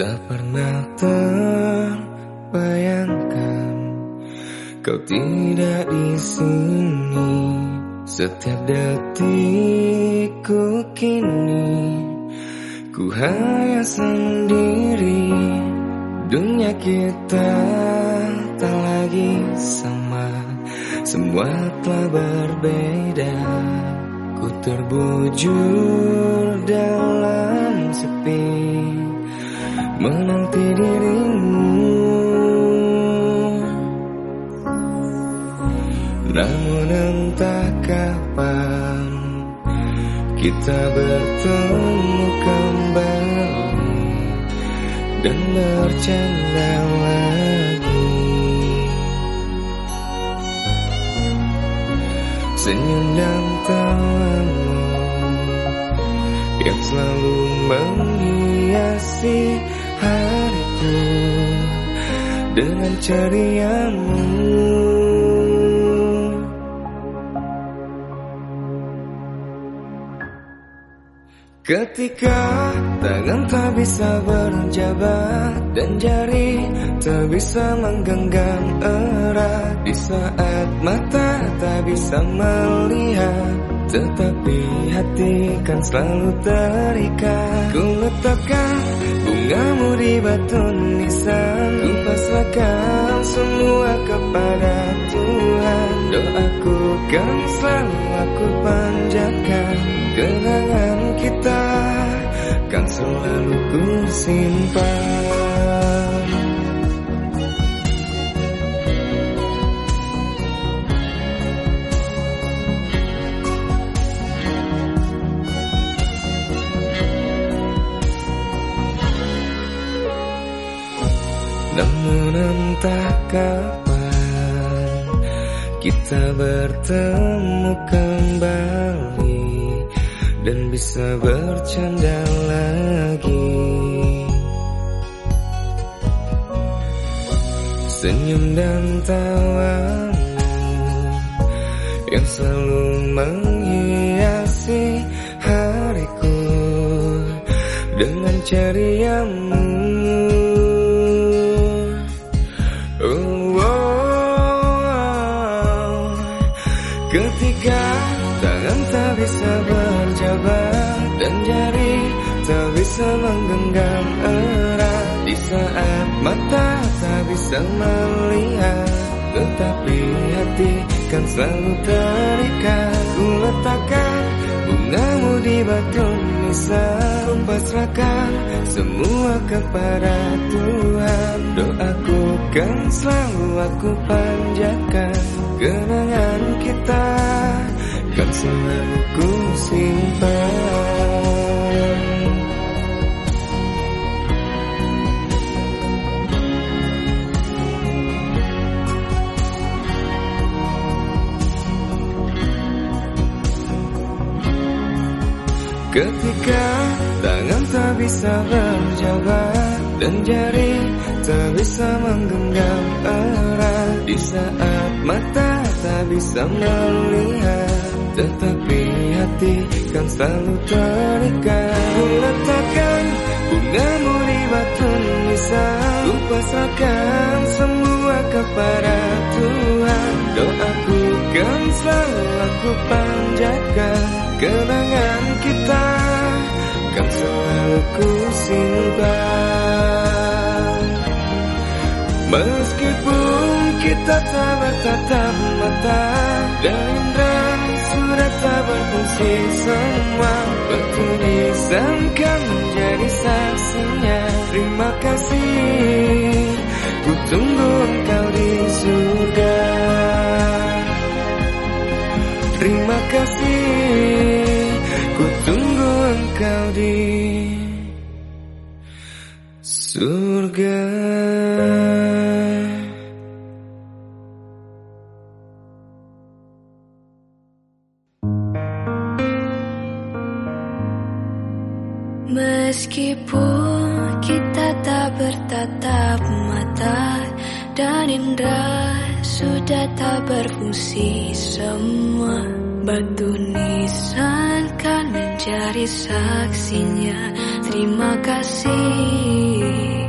Tak pernah terbayangkan kau tidak di sini. Setiap detikku kini ku hanya sendiri dunia kita tak lagi sama. Semua telah berbeda. Ku terbujur dalam sepi menanti dirimu. Namun entah kapan kita bertemu kembali dan bercanda lagi. Senyum dan tawamu yang selalu menghiasi hariku dengan ceriamu. Ketika tangan tak bisa berjabat dan jari tak bisa menggenggam erat Di saat mata tak bisa melihat Tetapi hati kan selalu terikat. Ku letakkan bungamu di batu nisan. Ku pasrahkan semua kepada Tuhan. Doaku kan selalu aku panjatkan. Kenangan kita kan selalu ku simpan Namun entah kapan kita bertemu kembali dan bisa bercanda lagi. Senyum dan tawamu yang selalu menghiasi hariku dengan ceriamu. Ketika tangan tak bisa berjabat dan jari tak bisa menggenggam erat di saat mata tak bisa melihat tetapi hati kan selalu terikat. Ku letakkan bungamu di batu nisan ku pasrahkan semua kepada Tuhan. Doaku kan selalu aku panjatkan kenangan kita. Kan selalu ku simpan. Ketika tangan tak bisa berjabat dan jari tak bisa menggenggam erat di saat mata tak bisa melihat. Tetapi hati kan selalu terikat. Ku letakkan bungamu di batu nisan ku pasrahkan semua kepada Tuhan. Doaku kan selalu aku panjatkan. Kenangan kita kan selalu ku simpan Meskipun kita tak bertatap mata Dan indera sudah tak berfungsi semua Bertulisan kan menjadi saksinya. Terima kasih. Ku tunggu engkau di surga. Terima kasih. Ku tunggu engkau di surga Meskipun kita tak bertatap mata Dan indera sudah tak berfungsi semua Batu nisan kan menjadi saksinya. Terima kasih